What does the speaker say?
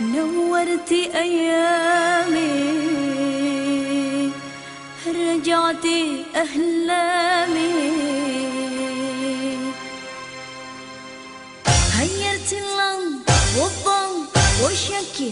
نورتي أيامي. رجعتي أحلامي. هيرت اللون والضم والشكل